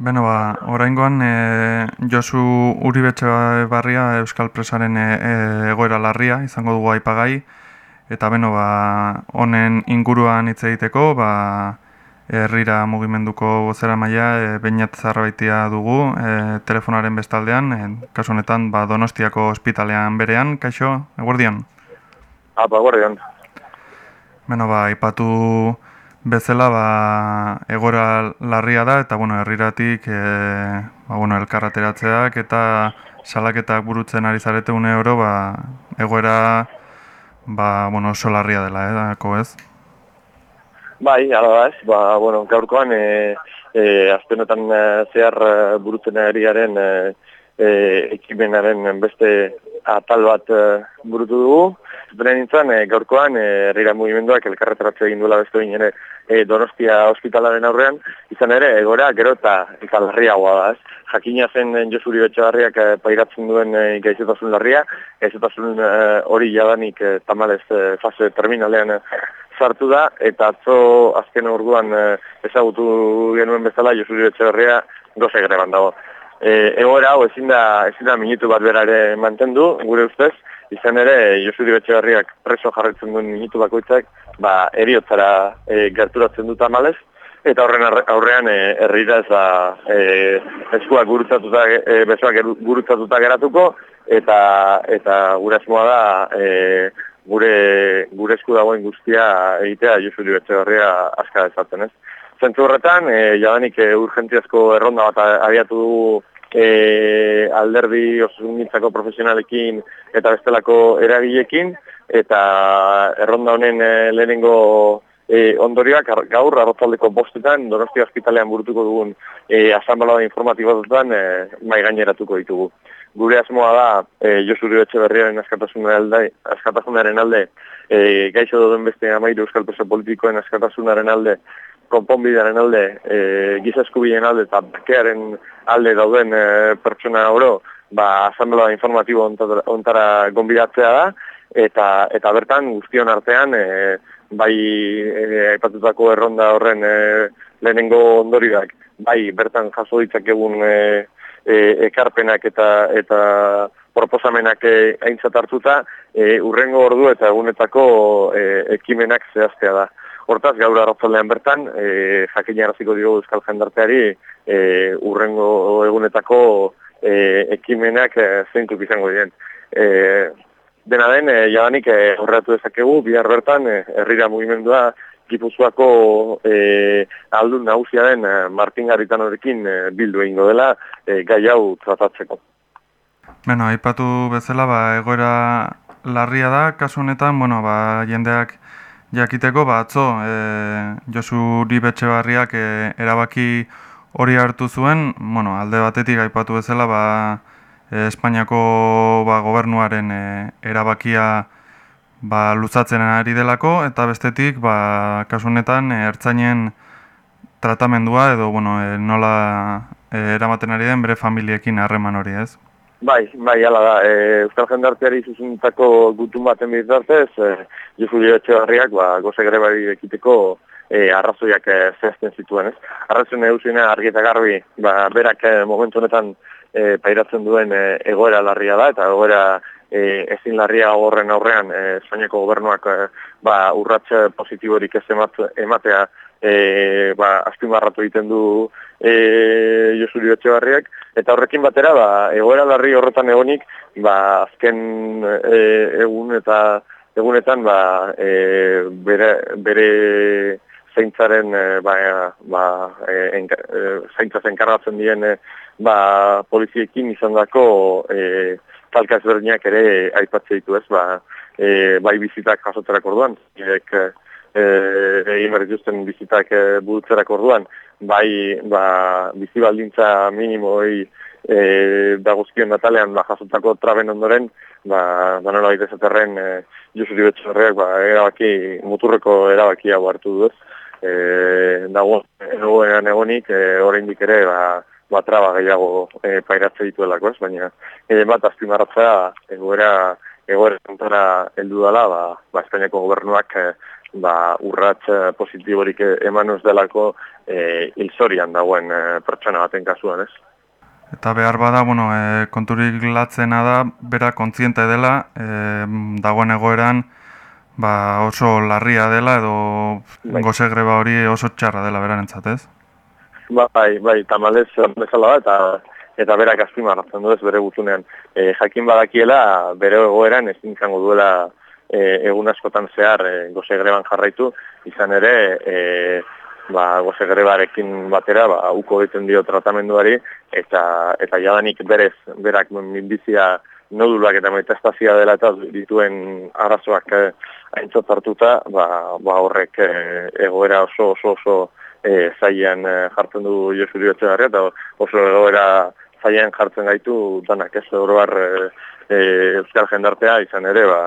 Beno ba, oraingoan e, Josu Uribetxe barria Euskal Presaren e, egoera larria izango dugu aipagai eta beno ba, honen inguruan hitz egiteko ba, herrira mugimenduko bozera maila e, bainat zarbaitia dugu e, telefonaren bestaldean, e, kasu honetan ba, Donostiako ospitalean berean, kaixo, eguerdion? Apa, eguerdion. Beno ba, aipatu bezala ba, egora larria da eta bueno, herriratik e, ba, bueno, elkarrateratzeak eta salaketak burutzen ari zarete une oro ba, egoera ba, bueno, oso larria dela, eh, ez? Bai, ala ez, ba, bueno, gaurkoan e, e, aztenetan zehar burutzen ariaren e, e, ekimenaren beste atal bat burutu dugu, Zuten nintzen, e, gaurkoan, e, herrira mugimenduak elkarretaratzea egin duela beste egin ere e, Donostia ospitalaren aurrean, izan ere, egora, gero eta larriagoa da, ez? Jakina zen Josuri Betxagarriak e, pairatzen duen e, gaizetasun larria, gaizetasun e, hori jadanik e, tamalez e, fase terminalean e, sartu da, eta atzo azken orduan e, ezagutu genuen bezala Josuri Betxagarria goze greban dago. E, egoera hau ezin da, ezin da minutu bat berare mantendu, gure ustez, izan ere Josuri Betxegarriak preso jarretzen duen minutu bakoitzak ba, eriotzara e, gerturatzen dut amalez, eta horren aurrean e, herrira ez da e, eskuak gurutzatuta, e, besoak gurutzatuta geratuko, eta eta gure asmoa da e, gure, gure esku dagoen guztia egitea Josuri Betxegarria aska ezatzen ez. Zentzu horretan, e, jadanik e, urgentziazko erronda bat abiatu dugu e, alderdi osunitzako profesionalekin eta bestelako eragilekin, eta erronda honen e, lehenengo e, ondorioak gaur arrozaldeko bostetan Donostia Hospitalean burutuko dugun e, asamblea informatibotetan e, mai gaineratuko ditugu. Gure asmoa da e, Josuri Etxeberriaren askatasunaren alde, askatasunaren alde e, gaixo duen beste amairu euskal preso politikoen askatasunaren alde konponbidearen alde, e, gizaskubilen alde eta bakearen alde dauden e, pertsona oro, ba, asamblea informatibo ontara gonbidatzea da, eta, eta bertan guztion artean, e, bai e, erronda horren e, lehenengo ondorioak, bai bertan jaso ditzakegun e, e, ekarpenak eta eta proposamenak e, aintzat hartuta, e, urrengo ordu eta egunetako e, ekimenak zehaztea da. Hortaz, gaur arrozaldean bertan, e, jakin jaraziko dugu euskal jendarteari e, urrengo egunetako e, ekimenak e, zeintuk izango diren. E, dena den, e, jadanik e, horretu dezakegu, bihar bertan, e, herrira mugimendua, Gipuzuako e, aldun nagusia den e, Martin Garitan horrekin e, bildu egingo dela e, gai hau tratatzeko. Beno, aipatu bezala, ba, egoera larria da, kasu honetan, bueno, ba, jendeak jakiteko batzo e, Josu Ribetxe barriak e, erabaki hori hartu zuen, bueno, alde batetik aipatu bezala ba, e, Espainiako ba, gobernuaren e, erabakia ba, luzatzen ari delako, eta bestetik ba, kasunetan e, ertzainen tratamendua edo bueno, e, nola e, eramaten ari den bere familiekin harreman hori ez. Bai, bai, ala da, e, Euskal Jendarteari zuzuntako gutun baten bizartez, e, Josu Etxe Barriak, ba, goze grebari ekiteko e, arrazoiak e, zehazten zituen, ez? Arrazoen eusina argi eta garbi, ba, berak e, momentu honetan e, pairatzen duen e, egoera larria da, eta egoera e, ezin larria horren aurrean, e, Espainiako gobernuak e, ba, urratxe positiborik ez ematea e, ba, azpimarratu egiten du e, Josuri Etxebarriak, eta horrekin batera, ba, egoera larri horretan egonik, ba, azken e, egun eta egunetan ba, e, bere, bere zeintzaren e, ba, ba, e, e, zeintzaz enkargatzen dien e, ba, poliziekin izan dako e, talka ezberdinak ere aipatzea ditu ez, ba, e, bai bizitak jasotzerak orduan, e, egin behar dituzten bizitak e, burutzerak orduan, bai ba, bizi baldintza minimo hori e, dagozkien natalean ba, jasotako traben ondoren, ba, danola baita ezaterren e, Josuri Betxarreak ba, erabaki, muturreko erabaki hau hartu duz. E, dago, egoean egonik, e, oraindik ere, ba, ba, traba gehiago e, pairatze dituelako ez, baina e, bat azpimarratzea egoera egoera kontara heldu dela, ba, ba Espainiako gobernuak e, ba, urratz eh, positiborik eman ez delako e, hilzorian dagoen e, pertsona baten kasuan, ez? Eta behar bada, bueno, e, konturik latzena da, bera kontziente dela, e, dagoen egoeran, ba, oso larria dela edo bai. goze greba hori oso txarra dela beraren ez? Bai, bai, tamalez bezala da, eta eta berak azpimarratzen du ez bere gutunean. E, jakin badakiela, bere egoeran ezin izango duela e, egun askotan zehar e, goze greban jarraitu, izan ere, e, ba, goze grebarekin batera, ba, uko egiten dio tratamenduari, eta, eta jadanik berez, berak minbizia nodulak eta metastazia dela eta dituen arazoak e, aintzat hartuta, ba, ba horrek e, egoera oso oso oso e, zailan e, jartzen du Josuri Etxegarria, eta oso egoera zailan jartzen gaitu danak ez oroar e, e, Euskal Jendartea izan ere, ba,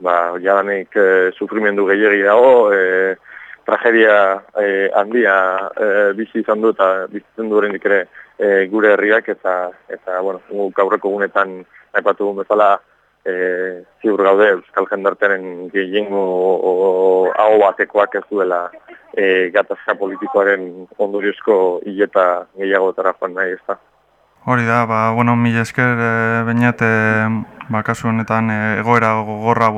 ba, jadanik e, sufrimendu gehiagi dago, e, tragedia e, handia e, bizi izan du eta bizitzen du ere e, gure herriak eta, eta bueno, gaurreko gunetan aipatu bezala e, ziur gaude Euskal Jendartearen gehiengo hau batekoak ez duela e, gatazka politikoaren ondoriozko hileta gehiago etara joan nahi ez da. Hori da, ba, bueno, mila esker, e, bainat, ba, kasu honetan e, egoera gogorra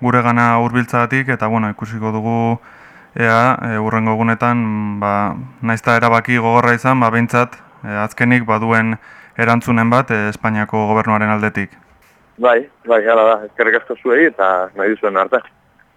gure gana urbiltzagatik eta bueno, ikusiko dugu ea e, urrengo egunetan ba, naizta erabaki gogorra izan, ba, behintzat e, azkenik baduen erantzunen bat e, Espainiako gobernuaren aldetik. Bai, bai, gara da, ezkerrik asko zuei eta nahi duzuen arte.